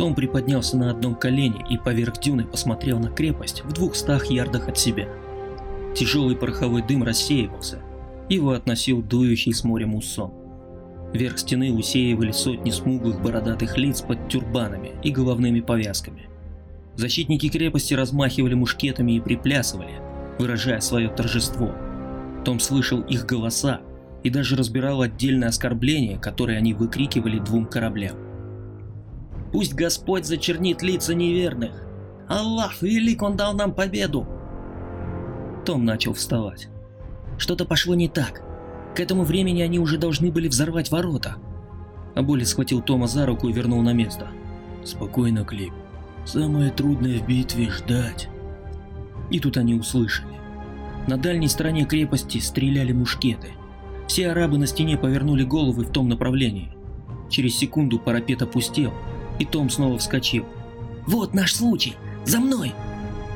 Том приподнялся на одном колене и поверх дюны посмотрел на крепость в двухстах ярдах от себя. Тяжелый пороховой дым рассеивался, его относил дующий с моря муссон. Верх стены усеивали сотни смуглых бородатых лиц под тюрбанами и головными повязками. Защитники крепости размахивали мушкетами и приплясывали, выражая свое торжество. Том слышал их голоса и даже разбирал отдельное оскорбление, которое они выкрикивали двум кораблям. «Пусть Господь зачернит лица неверных! Аллах велик, Он дал нам победу!» Том начал вставать. Что-то пошло не так. К этому времени они уже должны были взорвать ворота. Аболи схватил Тома за руку и вернул на место. «Спокойно, Клип. Самое трудное в битве — ждать». И тут они услышали. На дальней стороне крепости стреляли мушкеты. Все арабы на стене повернули головы в том направлении. Через секунду парапет опустел, и Том снова вскочил. «Вот наш случай! За мной!»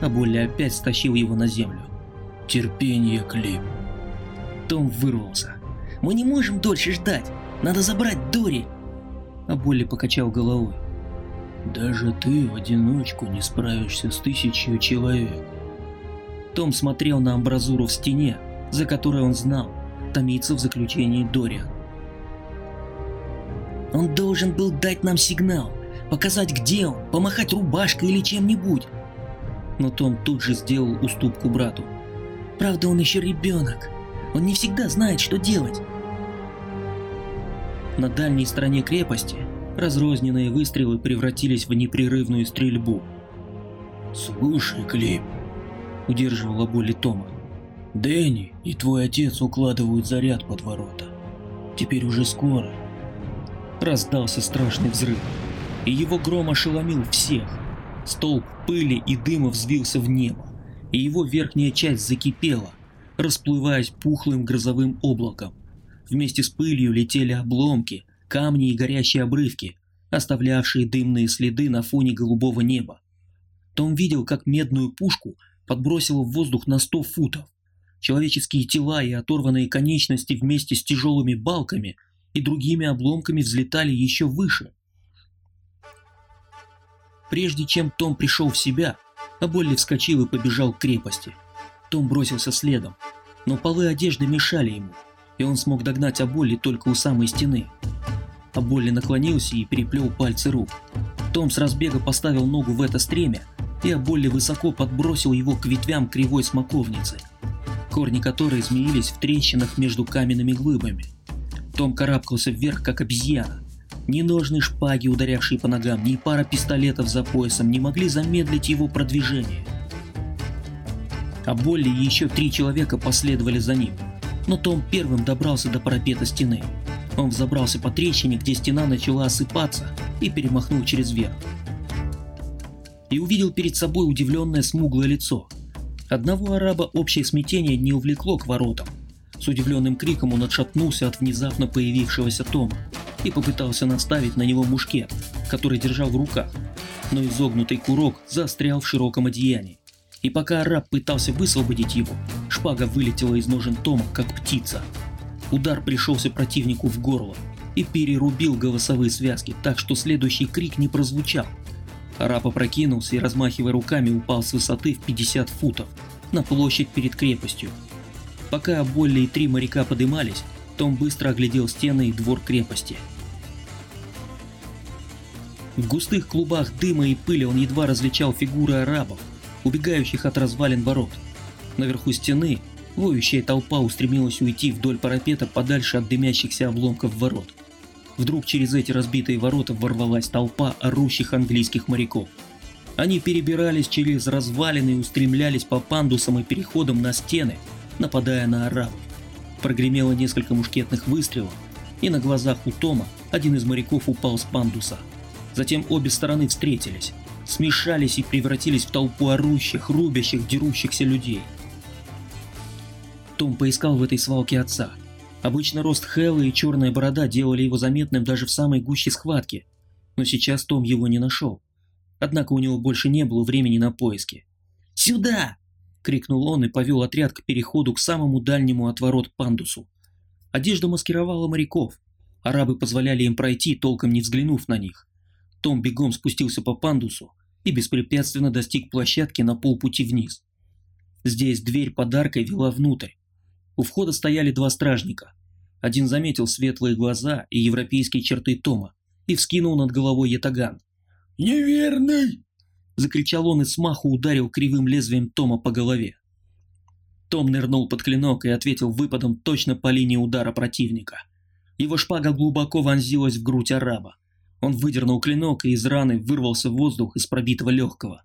А Болли опять стащил его на землю. «Терпение, Клип!» Том вырвался. «Мы не можем дольше ждать! Надо забрать Дори!» А Болли покачал головой. «Даже ты в одиночку не справишься с тысячей человек!» Том смотрел на амбразуру в стене, за которой он знал, томится в заключении Дориан. «Он должен был дать нам сигнал, показать, где он, помахать рубашкой или чем-нибудь!» Но Том тут же сделал уступку брату. «Правда, он еще ребенок!» Он не всегда знает, что делать. На дальней стороне крепости разрозненные выстрелы превратились в непрерывную стрельбу. «Слушай, Клип», — удерживала боли Тома, — «Дэнни и твой отец укладывают заряд под ворота. Теперь уже скоро». Раздался страшный взрыв, и его гром ошеломил всех. Столб пыли и дыма взвился в небо, и его верхняя часть закипела — расплываясь пухлым грозовым облаком. Вместе с пылью летели обломки, камни и горящие обрывки, оставлявшие дымные следы на фоне голубого неба. Том видел, как медную пушку подбросило в воздух на сто футов. Человеческие тела и оторванные конечности вместе с тяжелыми балками и другими обломками взлетали еще выше. Прежде чем Том пришел в себя, Аболли вскочил и побежал к крепости – том бросился следом, но полы одежды мешали ему, и он смог догнать Аболли только у самой стены. Аболли наклонился и переплел пальцы рук. Том с разбега поставил ногу в это стремя, и Аболли высоко подбросил его к ветвям кривой смоковницы, корни которой змеились в трещинах между каменными глыбами. Том карабкался вверх, как обезьяна. Ни ножны шпаги, ударявшие по ногам, ни пара пистолетов за поясом не могли замедлить его продвижение – а Болли и еще три человека последовали за ним. Но Том первым добрался до парапета стены. Он взобрался по трещине, где стена начала осыпаться, и перемахнул через верх. И увидел перед собой удивленное смуглое лицо. Одного араба общее смятение не увлекло к воротам. С удивленным криком он отшатнулся от внезапно появившегося Тома и попытался наставить на него мушкет, который держал в руках, но изогнутый курок застрял в широком одеянии и пока араб пытался высвободить его, шпага вылетела из ножен Тома, как птица. Удар пришелся противнику в горло и перерубил голосовые связки, так что следующий крик не прозвучал. Араб опрокинулся и, размахивая руками, упал с высоты в 50 футов на площадь перед крепостью. Пока Болли и три моряка подымались, том быстро оглядел стены и двор крепости. В густых клубах дыма и пыли он едва различал фигуры арабов, убегающих от развалин ворот. Наверху стены воющая толпа устремилась уйти вдоль парапета подальше от дымящихся обломков ворот. Вдруг через эти разбитые ворота ворвалась толпа орущих английских моряков. Они перебирались через развалины и устремлялись по пандусам и переходам на стены, нападая на арабов. Прогремело несколько мушкетных выстрелов, и на глазах у Тома один из моряков упал с пандуса. Затем обе стороны встретились смешались и превратились в толпу орущих, рубящих, дерущихся людей. Том поискал в этой свалке отца. Обычно рост Хэлла и черная борода делали его заметным даже в самой гуще схватки, но сейчас Том его не нашел. Однако у него больше не было времени на поиски. «Сюда!» — крикнул он и повел отряд к переходу к самому дальнему от ворот пандусу. Одежда маскировала моряков. Арабы позволяли им пройти, толком не взглянув на них. Том бегом спустился по пандусу и беспрепятственно достиг площадки на полпути вниз. Здесь дверь подаркой вела внутрь. У входа стояли два стражника. Один заметил светлые глаза и европейские черты Тома и вскинул над головой ятаган. «Неверный!» — закричал он и смаху ударил кривым лезвием Тома по голове. Том нырнул под клинок и ответил выпадом точно по линии удара противника. Его шпага глубоко вонзилась в грудь араба. Он выдернул клинок и из раны вырвался воздух из пробитого легкого.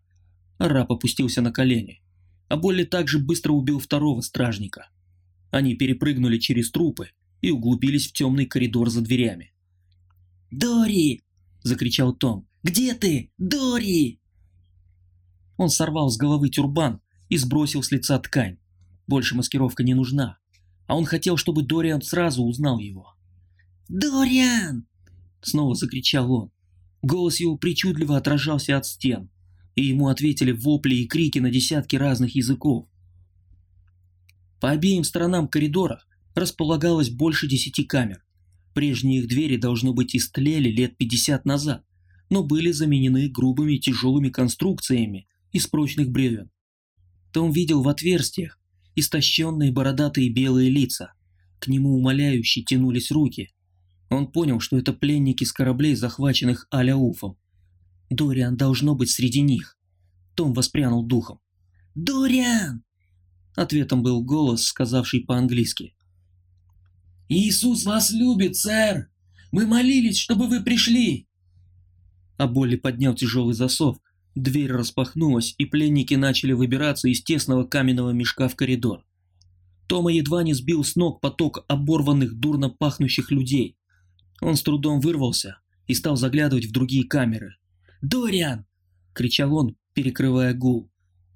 Араб опустился на колени. А Болли также быстро убил второго стражника. Они перепрыгнули через трупы и углубились в темный коридор за дверями. «Дори!» – закричал Том. «Где ты? Дори!» Он сорвал с головы тюрбан и сбросил с лица ткань. Больше маскировка не нужна. А он хотел, чтобы Дориан сразу узнал его. «Дориан!» Снова закричал он. Голос его причудливо отражался от стен, и ему ответили вопли и крики на десятки разных языков. По обеим сторонам коридора располагалось больше десяти камер. Прежние их двери, должно быть, истлели лет 50 назад, но были заменены грубыми тяжелыми конструкциями из прочных бревен. Том видел в отверстиях истощенные бородатые белые лица. К нему умоляюще тянулись руки, он понял, что это пленники с кораблей, захваченных Аляуфом. Дориан должно быть среди них. Том воспрянул духом. «Дориан!» Ответом был голос, сказавший по-английски. «Иисус вас любит, сэр! Мы молились, чтобы вы пришли!» А Болли поднял тяжелый засов, дверь распахнулась, и пленники начали выбираться из тесного каменного мешка в коридор. Тома едва не сбил с ног поток оборванных, дурно пахнущих людей. Он с трудом вырвался и стал заглядывать в другие камеры. «Дориан!» — кричал он, перекрывая гул.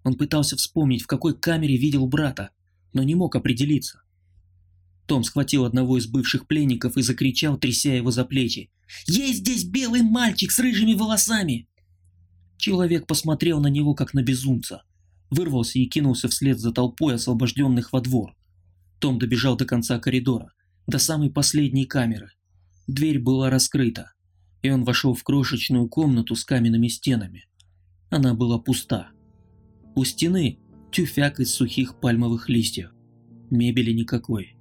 Он пытался вспомнить, в какой камере видел брата, но не мог определиться. Том схватил одного из бывших пленников и закричал, тряся его за плечи. «Есть здесь белый мальчик с рыжими волосами!» Человек посмотрел на него, как на безумца. Вырвался и кинулся вслед за толпой освобожденных во двор. Том добежал до конца коридора, до самой последней камеры. Дверь была раскрыта, и он вошел в крошечную комнату с каменными стенами. Она была пуста. У стены тюфяк из сухих пальмовых листьев. Мебели никакой.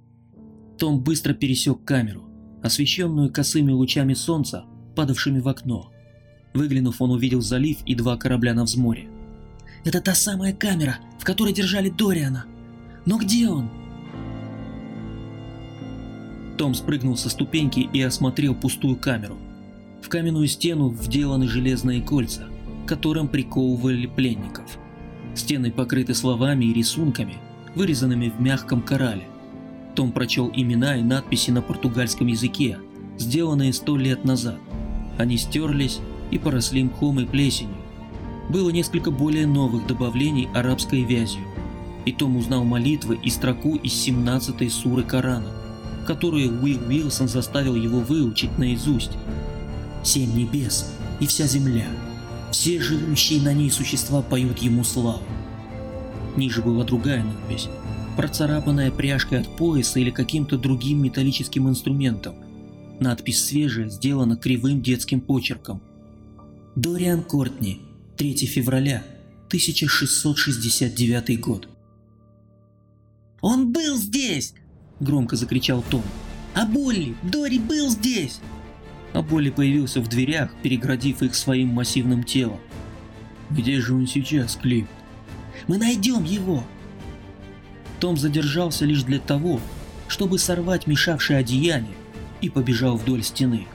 Том быстро пересек камеру, освещенную косыми лучами солнца, падавшими в окно. Выглянув, он увидел залив и два корабля на взморье. «Это та самая камера, в которой держали Дориана. Но где он?» Том спрыгнул со ступеньки и осмотрел пустую камеру. В каменную стену вделаны железные кольца, которым приковывали пленников. Стены покрыты словами и рисунками, вырезанными в мягком корале. Том прочел имена и надписи на португальском языке, сделанные сто лет назад. Они стерлись и поросли мхом и плесенью. Было несколько более новых добавлений арабской вязью. И Том узнал молитвы и строку из 17-й суры Корана – которую Уилл Уилсон заставил его выучить наизусть. «Семь небес и вся земля, все живущие на ней существа поют ему славу». Ниже была другая надпись, процарапанная пряжкой от пояса или каким-то другим металлическим инструментом. Надпись свежая, сделана кривым детским почерком. Дориан Кортни, 3 февраля, 1669 год. «Он был здесь! Громко закричал Том. «А Болли! Дори был здесь!» А Болли появился в дверях, переградив их своим массивным телом. «Где же он сейчас, Клип?» «Мы найдем его!» Том задержался лишь для того, чтобы сорвать мешавшее одеяние, и побежал вдоль стены.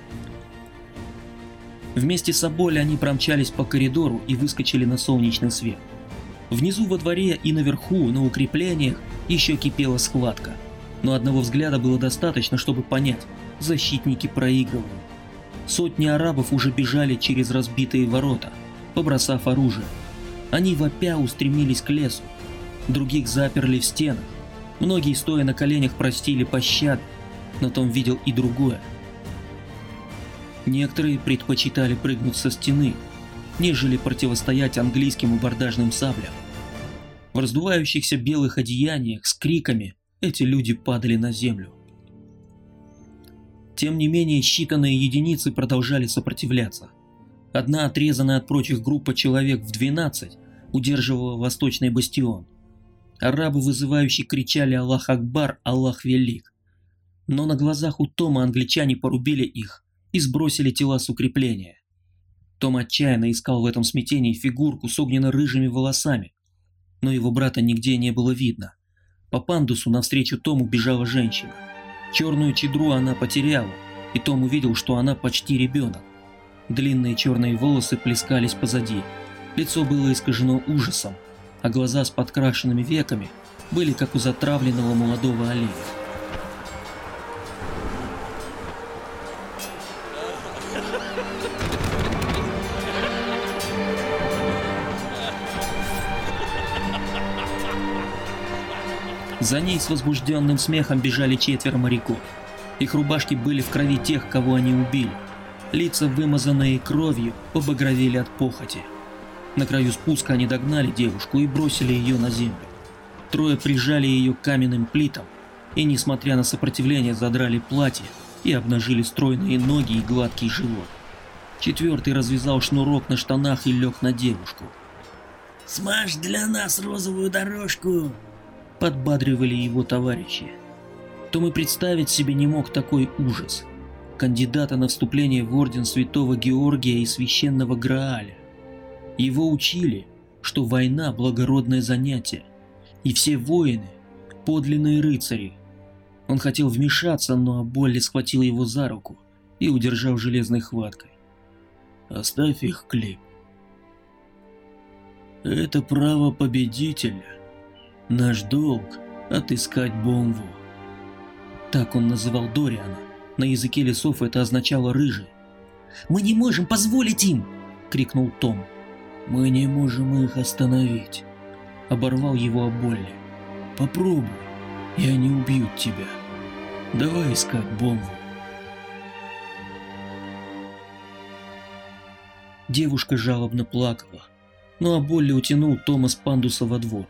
Вместе с Аболи они промчались по коридору и выскочили на солнечный свет. Внизу во дворе и наверху, на укреплениях, еще кипела схватка – но одного взгляда было достаточно, чтобы понять, защитники проигрывают. Сотни арабов уже бежали через разбитые ворота, побросав оружие. Они вопя устремились к лесу, других заперли в стенах. Многие, стоя на коленях, простили пощады, но Том видел и другое. Некоторые предпочитали прыгнуть со стены, нежели противостоять английским абордажным саблям. В раздувающихся белых одеяниях с криками эти люди падали на землю. Тем не менее, считанные единицы продолжали сопротивляться. Одна отрезанная от прочих группа человек в 12 удерживала восточный бастион. Арабы, вызывающие, кричали «Аллах Акбар! Аллах Велик!». Но на глазах у Тома англичане порубили их и сбросили тела с укрепления. Том отчаянно искал в этом смятении фигурку с огненно-рыжими волосами, но его брата нигде не было видно. По пандусу навстречу Тому бежала женщина. Черную чедру она потеряла, и Том увидел, что она почти ребенок. Длинные черные волосы плескались позади. Лицо было искажено ужасом, а глаза с подкрашенными веками были как у затравленного молодого оленя. За ней с возбужденным смехом бежали четверо моряков. Их рубашки были в крови тех, кого они убили. Лица, вымазанные кровью, побагровели от похоти. На краю спуска они догнали девушку и бросили ее на землю. Трое прижали ее к каменным плитам и, несмотря на сопротивление, задрали платье и обнажили стройные ноги и гладкий живот. Четвертый развязал шнурок на штанах и лег на девушку. «Смажь для нас розовую дорожку!» Подбадривали его товарищи. Том и представить себе не мог такой ужас. Кандидата на вступление в орден святого Георгия и священного Грааля. Его учили, что война – благородное занятие, и все воины – подлинные рыцари. Он хотел вмешаться, но Аболли схватил его за руку и удержал железной хваткой. «Оставь их, Клип. Это право победителя. Наш долг — отыскать бомбу. Так он называл Дориана. На языке лесов это означало «рыжий». «Мы не можем позволить им!» — крикнул Том. «Мы не можем их остановить!» — оборвал его Аболли. «Попробуй, и они убьют тебя. Давай искать бомбу!» Девушка жалобно плакала, но Аболли утянул Тома с пандуса во двор.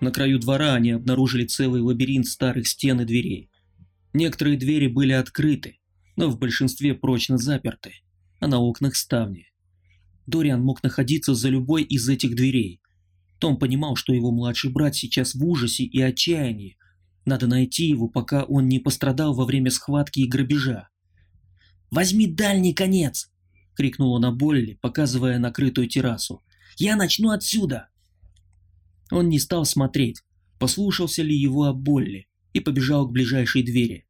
На краю двора они обнаружили целый лабиринт старых стен и дверей. Некоторые двери были открыты, но в большинстве прочно заперты, а на окнах ставни. Дориан мог находиться за любой из этих дверей. Том понимал, что его младший брат сейчас в ужасе и отчаянии. Надо найти его, пока он не пострадал во время схватки и грабежа. «Возьми дальний конец!» — крикнула на Болли, показывая накрытую террасу. «Я начну отсюда!» Он не стал смотреть, послушался ли его о Болли, и побежал к ближайшей двери.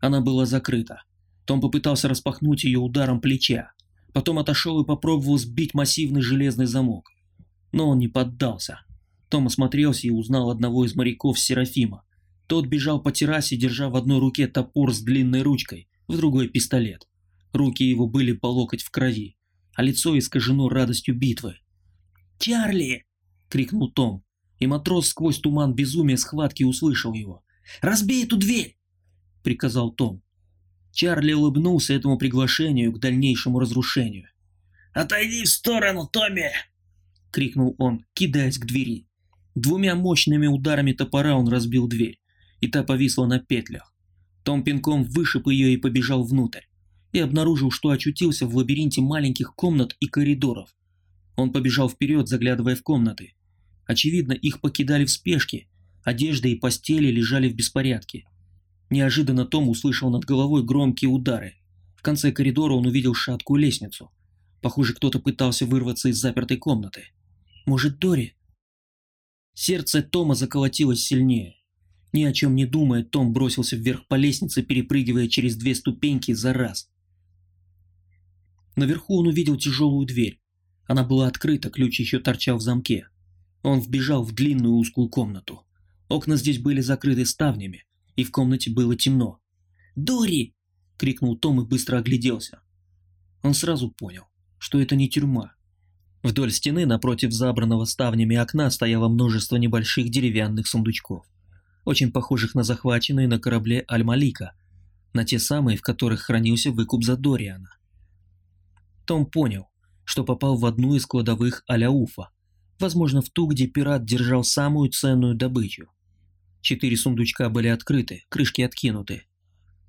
Она была закрыта. Том попытался распахнуть ее ударом плеча. Потом отошел и попробовал сбить массивный железный замок. Но он не поддался. Том осмотрелся и узнал одного из моряков Серафима. Тот бежал по террасе, держа в одной руке топор с длинной ручкой, в другой пистолет. Руки его были по локоть в крови, а лицо искажено радостью битвы. «Чарли!» — крикнул Том и матрос сквозь туман безумия схватки услышал его. «Разбей эту дверь!» — приказал Том. Чарли улыбнулся этому приглашению к дальнейшему разрушению. «Отойди в сторону, Томми!» — крикнул он, кидаясь к двери. Двумя мощными ударами топора он разбил дверь, и та повисла на петлях. Том пинком вышиб ее и побежал внутрь, и обнаружил, что очутился в лабиринте маленьких комнат и коридоров. Он побежал вперед, заглядывая в комнаты, Очевидно, их покидали в спешке. Одежда и постели лежали в беспорядке. Неожиданно Том услышал над головой громкие удары. В конце коридора он увидел шаткую лестницу. Похоже, кто-то пытался вырваться из запертой комнаты. Может, Дори? Сердце Тома заколотилось сильнее. Ни о чем не думая, Том бросился вверх по лестнице, перепрыгивая через две ступеньки за раз. Наверху он увидел тяжелую дверь. Она была открыта, ключ еще торчал в замке. Он вбежал в длинную узкую комнату. Окна здесь были закрыты ставнями, и в комнате было темно. «Дори!» — крикнул Том и быстро огляделся. Он сразу понял, что это не тюрьма. Вдоль стены напротив забранного ставнями окна стояло множество небольших деревянных сундучков, очень похожих на захваченные на корабле Аль-Малика, на те самые, в которых хранился выкуп за Дориана. Том понял, что попал в одну из кладовых Аляуфа, возможно, в ту, где пират держал самую ценную добычу. Четыре сундучка были открыты, крышки откинуты.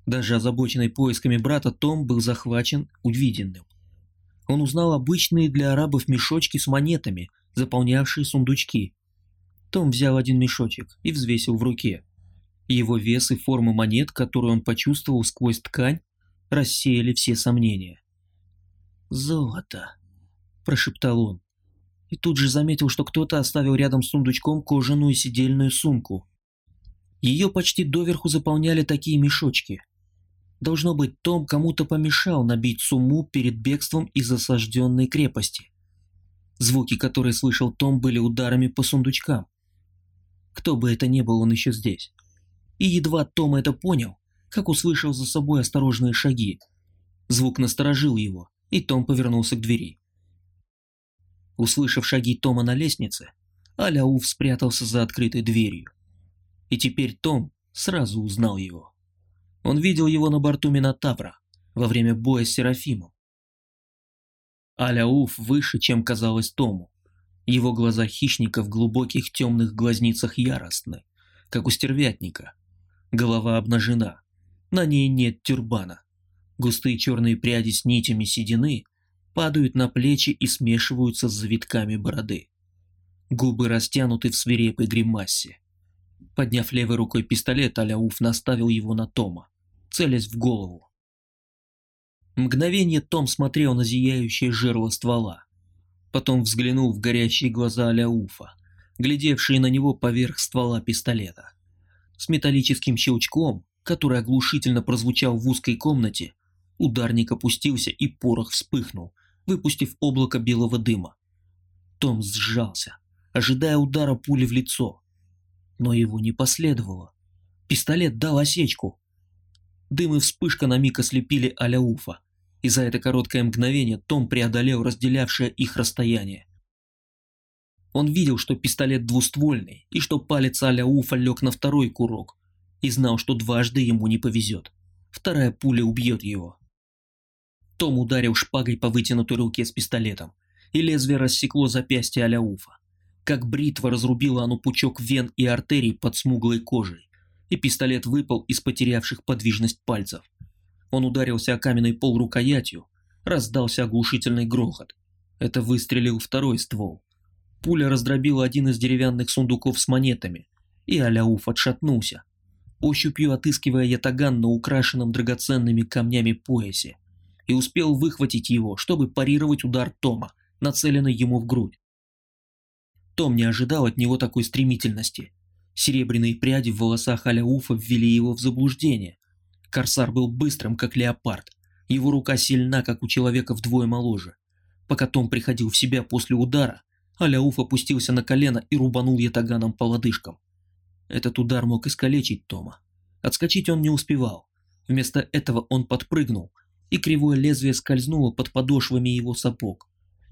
Даже озабоченный поисками брата Том был захвачен увиденным. Он узнал обычные для арабов мешочки с монетами, заполнявшие сундучки. Том взял один мешочек и взвесил в руке. Его вес и форма монет, которую он почувствовал сквозь ткань, рассеяли все сомнения. «Золото», – прошептал он. И тут же заметил, что кто-то оставил рядом с сундучком кожаную сидельную сумку. Ее почти доверху заполняли такие мешочки. Должно быть, Том кому-то помешал набить сумму перед бегством из осажденной крепости. Звуки, которые слышал Том, были ударами по сундучкам. Кто бы это ни был, он еще здесь. И едва Том это понял, как услышал за собой осторожные шаги. Звук насторожил его, и Том повернулся к двери. Услышав шаги Тома на лестнице, Аляуф спрятался за открытой дверью. И теперь Том сразу узнал его. Он видел его на борту Минотавра во время боя с Серафимом. Аляуф выше, чем казалось Тому. Его глаза хищника в глубоких темных глазницах яростны, как у стервятника. Голова обнажена, на ней нет тюрбана. Густые черные пряди с нитями седины падают на плечи и смешиваются с завитками бороды. Губы растянуты в свирепой гримасе. Подняв левой рукой пистолет, Аляуф наставил его на Тома, целясь в голову. Мгновение Том смотрел на зияющее жерло ствола. Потом взглянул в горящие глаза Аляуфа, глядевшие на него поверх ствола пистолета. С металлическим щелчком, который оглушительно прозвучал в узкой комнате, ударник опустился и порох вспыхнул, выпустив облако белого дыма. Том сжался, ожидая удара пули в лицо. Но его не последовало. Пистолет дал осечку. Дым и вспышка на миг ослепили Аляуфа, и за это короткое мгновение Том преодолел разделявшее их расстояние. Он видел, что пистолет двуствольный, и что палец Аляуфа лег на второй курок, и знал, что дважды ему не повезет. Вторая пуля убьет его. Том ударил шпагой по вытянутой руке с пистолетом, и лезвие рассекло запястье Аляуфа. Как бритва разрубила оно пучок вен и артерий под смуглой кожей, и пистолет выпал из потерявших подвижность пальцев. Он ударился о каменный пол рукоятью, раздался оглушительный грохот. Это выстрелил второй ствол. Пуля раздробила один из деревянных сундуков с монетами, и Аляуф отшатнулся, ощупью отыскивая ятаган на украшенном драгоценными камнями поясе и успел выхватить его, чтобы парировать удар Тома, нацеленный ему в грудь. Том не ожидал от него такой стремительности. Серебряные пряди в волосах Аляуфа ввели его в заблуждение. Корсар был быстрым, как леопард. Его рука сильна, как у человека вдвое моложе. Пока Том приходил в себя после удара, Аляуф опустился на колено и рубанул ятаганом по лодыжкам. Этот удар мог искалечить Тома. Отскочить он не успевал. Вместо этого он подпрыгнул и кривое лезвие скользнуло под подошвами его сапог.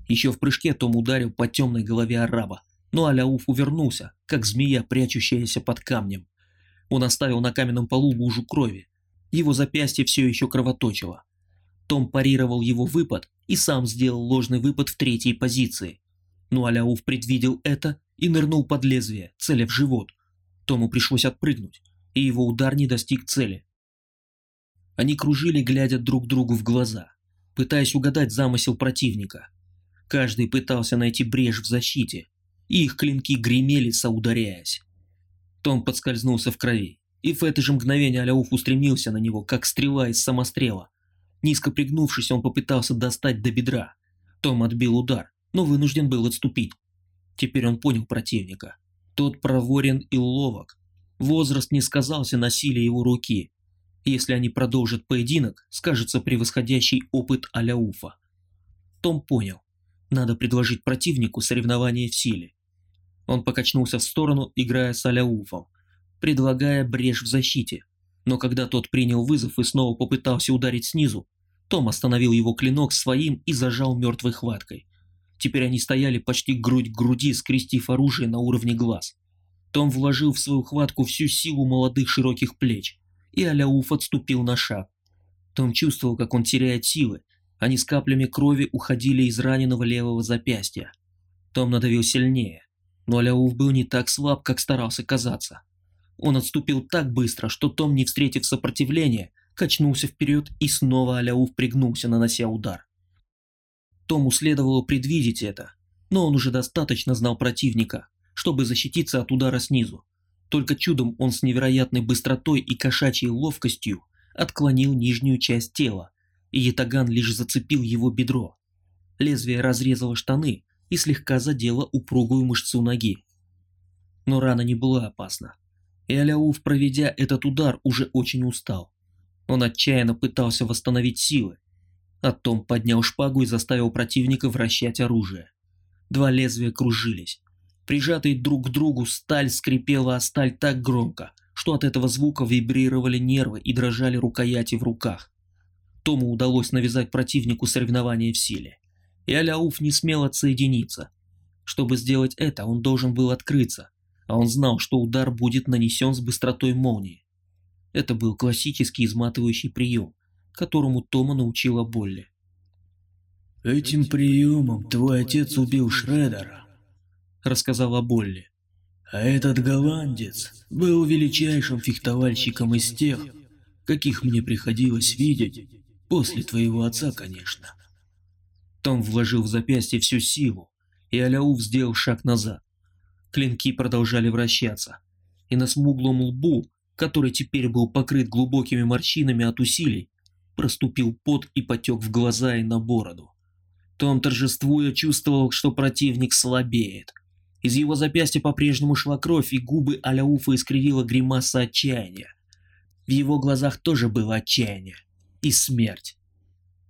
Еще в прыжке Том ударил по темной голове араба, но Аляуф увернулся, как змея, прячущаяся под камнем. Он оставил на каменном полу лужу крови. Его запястье все еще кровоточило. Том парировал его выпад и сам сделал ложный выпад в третьей позиции. Но Аляуф предвидел это и нырнул под лезвие, целя в живот. Тому пришлось отпрыгнуть, и его удар не достиг цели. Они кружили, глядя друг другу в глаза, пытаясь угадать замысел противника. Каждый пытался найти брешь в защите, и их клинки гремели, соударяясь. Том подскользнулся в крови, и в это же мгновение Аляуф устремился на него, как стрела из самострела. Низко пригнувшись, он попытался достать до бедра. Том отбил удар, но вынужден был отступить. Теперь он понял противника. Тот проворен и ловок. Возраст не сказался на силе его руки, если они продолжат поединок, скажется превосходящий опыт Аляуфа. Том понял. Надо предложить противнику соревнование в силе. Он покачнулся в сторону, играя с Аляуфом, предлагая брешь в защите. Но когда тот принял вызов и снова попытался ударить снизу, том остановил его клинок своим и зажал мертвой хваткой. Теперь они стояли почти грудь к груди, скрестив оружие на уровне глаз. Том вложил в свою хватку всю силу молодых широких плеч и Аляуф отступил на шаг. Том чувствовал, как он теряет силы. Они с каплями крови уходили из раненого левого запястья. Том надавил сильнее, но Аляуф был не так слаб, как старался казаться. Он отступил так быстро, что Том, не встретив сопротивления, качнулся вперед и снова Аляуф пригнулся, нанося удар. Тому следовало предвидеть это, но он уже достаточно знал противника, чтобы защититься от удара снизу. Только чудом он с невероятной быстротой и кошачьей ловкостью отклонил нижнюю часть тела, и ятаган лишь зацепил его бедро. Лезвие разрезало штаны и слегка задело упругую мышцу ноги. Но рана не была опасна, и Аляуф, проведя этот удар, уже очень устал. Он отчаянно пытался восстановить силы, а Том поднял шпагу и заставил противника вращать оружие. Два лезвия кружились. Прижатые друг к другу сталь скрипела о сталь так громко, что от этого звука вибрировали нервы и дрожали рукояти в руках. Тому удалось навязать противнику соревнование в силе. И Аляуф не смел отсоединиться. Чтобы сделать это, он должен был открыться, а он знал, что удар будет нанесен с быстротой молнии. Это был классический изматывающий прием, которому Тома научила Болли. «Этим приемом твой отец убил Шредера», — рассказала Болли. «А этот голландец был величайшим фехтовальщиком из тех, каких мне приходилось видеть, после твоего отца, конечно». Том вложил в запястье всю силу, и Аляуф сделал шаг назад. Клинки продолжали вращаться, и на смуглом лбу, который теперь был покрыт глубокими морщинами от усилий, проступил пот и потек в глаза и на бороду. Том, торжествуя, чувствовал, что противник слабеет. Из его запястья по-прежнему шла кровь, и губы Аляуфа искривила гримаса отчаяния. В его глазах тоже было отчаяние. И смерть.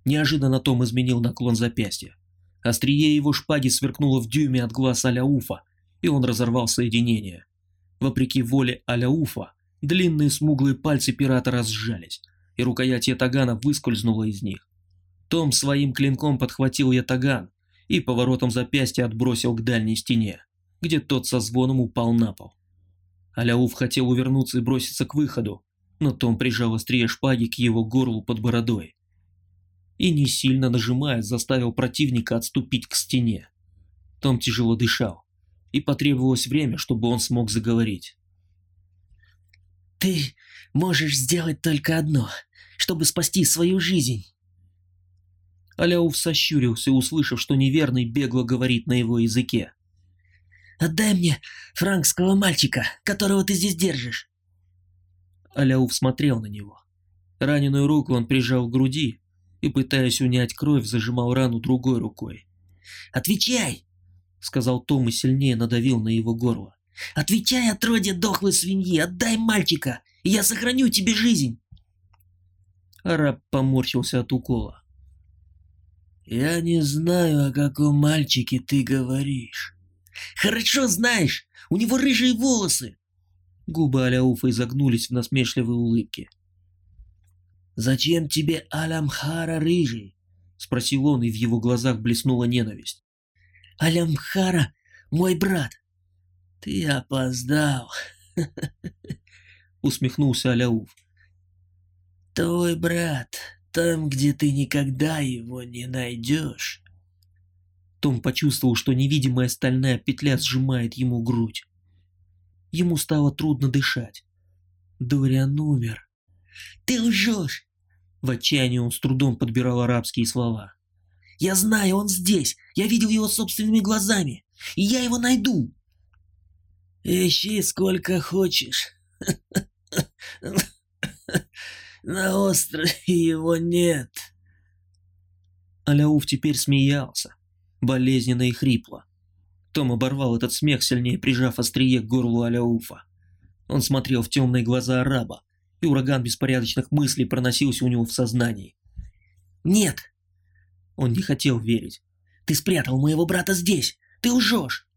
Неожиданно Том изменил наклон запястья. Острие его шпаги сверкнуло в дюйме от глаз Аляуфа, и он разорвал соединение. Вопреки воле Аляуфа, длинные смуглые пальцы пирата разжались, и рукоять ятагана выскользнула из них. Том своим клинком подхватил ятаган и поворотом запястья отбросил к дальней стене, где тот со звоном упал на пол. Аляуф хотел увернуться и броситься к выходу, но Том прижал острие шпаги к его горлу под бородой. И не сильно нажимая, заставил противника отступить к стене. Том тяжело дышал, и потребовалось время, чтобы он смог заговорить. «Ты можешь сделать только одно, чтобы спасти свою жизнь!» Аляуф сощурился, услышав, что неверный бегло говорит на его языке. «Отдай мне франкского мальчика, которого ты здесь держишь!» Аляуф смотрел на него. Раненую руку он прижал к груди и, пытаясь унять кровь, зажимал рану другой рукой. «Отвечай!» — сказал Том и сильнее надавил на его горло. «Отвечай, отродье дохлой свиньи! Отдай мальчика, и я сохраню тебе жизнь!» Араб поморщился от укола. «Я не знаю, о каком мальчике ты говоришь». «Хорошо знаешь, у него рыжие волосы». Губы Аляуфа изогнулись в насмешливой улыбке. «Зачем тебе Алямхара рыжий?» — спросил он, и в его глазах блеснула ненависть. «Алямхара — мой брат». «Ты опоздал», — усмехнулся Аляуф. «Твой брат там, где ты никогда его не найдешь. Том почувствовал, что невидимая стальная петля сжимает ему грудь. Ему стало трудно дышать. Дориан умер. «Ты лжешь!» В отчаянии он с трудом подбирал арабские слова. «Я знаю, он здесь. Я видел его собственными глазами. И я его найду!» «Ищи сколько хочешь. На острове его нет. Аляуф теперь смеялся, болезненно и хрипло. Том оборвал этот смех, сильнее прижав острие к горлу Аляуфа. Он смотрел в темные глаза араба, и ураган беспорядочных мыслей проносился у него в сознании. «Нет!» Он не хотел верить. «Ты спрятал моего брата здесь! Ты лжешь!»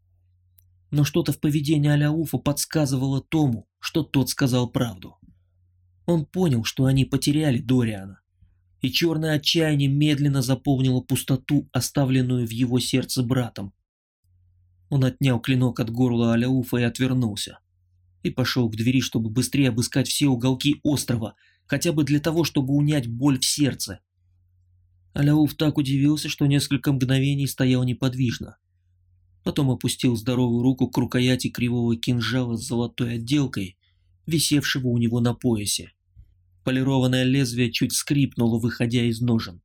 Но что-то в поведении Аляуфа подсказывало Тому, что тот сказал правду. Он понял, что они потеряли Дориана, и черное отчаяние медленно заполнило пустоту, оставленную в его сердце братом. Он отнял клинок от горла Аляуфа и отвернулся. И пошел к двери, чтобы быстрее обыскать все уголки острова, хотя бы для того, чтобы унять боль в сердце. Аляуф так удивился, что несколько мгновений стоял неподвижно. Потом опустил здоровую руку к рукояти кривого кинжала с золотой отделкой, висевшего у него на поясе. Полированное лезвие чуть скрипнуло, выходя из ножен.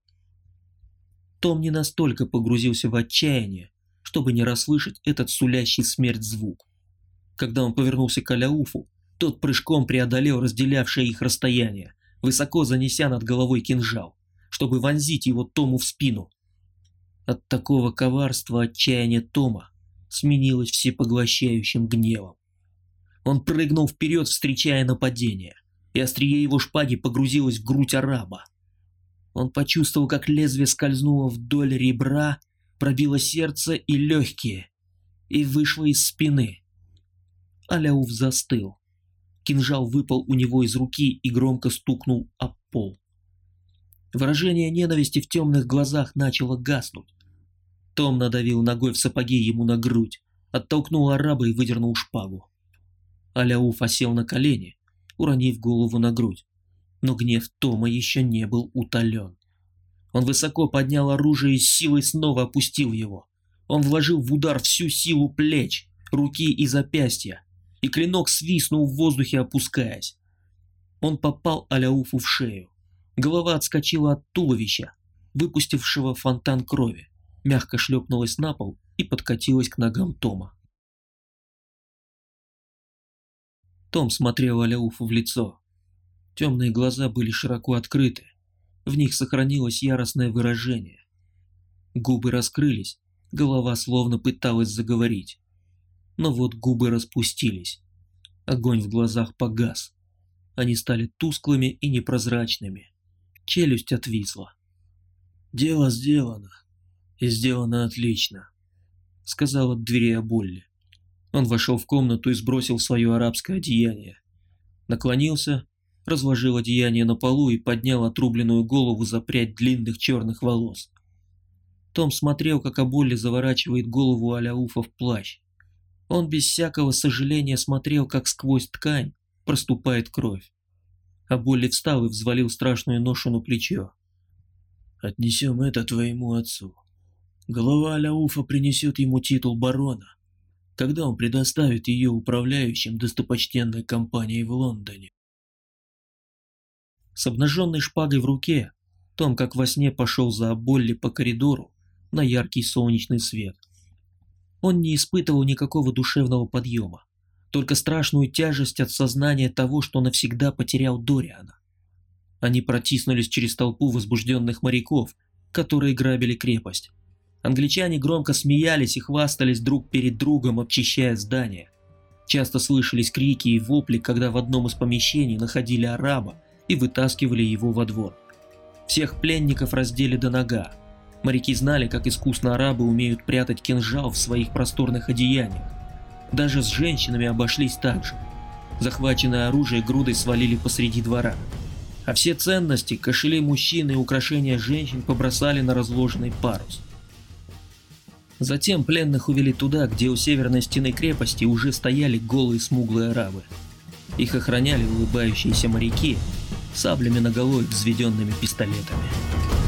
Том не настолько погрузился в отчаяние, чтобы не расслышать этот сулящий смерть звук. Когда он повернулся к Аляуфу, тот прыжком преодолел разделявшее их расстояние, высоко занеся над головой кинжал, чтобы вонзить его Тому в спину. От такого коварства отчаяние Тома сменилось всепоглощающим гневом. Он прыгнул вперед, встречая нападение, и острие его шпаги погрузилось в грудь араба. Он почувствовал, как лезвие скользнуло вдоль ребра, пробило сердце и легкие, и вышло из спины. Аляуф застыл. Кинжал выпал у него из руки и громко стукнул об пол. Выражение ненависти в темных глазах начало гаснуть. Том надавил ногой в сапоги ему на грудь, оттолкнул араба и выдернул шпагу. Аляуф осел на колени, уронив голову на грудь. Но гнев Тома еще не был утолен. Он высоко поднял оружие и силой снова опустил его. Он вложил в удар всю силу плеч, руки и запястья, и клинок свистнул в воздухе, опускаясь. Он попал Аляуфу в шею. Голова отскочила от туловища, выпустившего фонтан крови, мягко шлепнулась на пол и подкатилась к ногам Тома. Том смотрел Аляуфу в лицо. Темные глаза были широко открыты. В них сохранилось яростное выражение. Губы раскрылись, голова словно пыталась заговорить. Но вот губы распустились. Огонь в глазах погас. Они стали тусклыми и непрозрачными. Челюсть отвисла. «Дело сделано. И сделано отлично», — сказал от двери Аболли. Он вошел в комнату и сбросил свое арабское одеяние. Наклонился, разложил одеяние на полу и поднял отрубленную голову за прядь длинных черных волос. Том смотрел, как Аболли заворачивает голову Аляуфа в плащ. Он без всякого сожаления смотрел, как сквозь ткань проступает кровь. Аболли встал и взвалил страшную ношу на плечо. «Отнесем это твоему отцу. Голова Аляуфа принесет ему титул барона, когда он предоставит ее управляющим достопочтенной компанией в Лондоне. С обнаженной шпагой в руке, Том как во сне пошел за Болли по коридору на яркий солнечный свет. Он не испытывал никакого душевного подъема, только страшную тяжесть от сознания того, что навсегда потерял Дориана. Они протиснулись через толпу возбужденных моряков, которые грабили крепость. Англичане громко смеялись и хвастались друг перед другом, обчищая здание. Часто слышались крики и вопли, когда в одном из помещений находили араба и вытаскивали его во двор. Всех пленников раздели до нога. Моряки знали, как искусно арабы умеют прятать кинжал в своих просторных одеяниях. Даже с женщинами обошлись так же. Захваченное оружие грудой свалили посреди двора. А все ценности, кошели мужчин и украшения женщин побросали на разложенный парус. Затем пленных увели туда, где у северной стены крепости уже стояли голые смуглые арабы. Их охраняли улыбающиеся моряки, саблями наголовье взведенными пистолетами.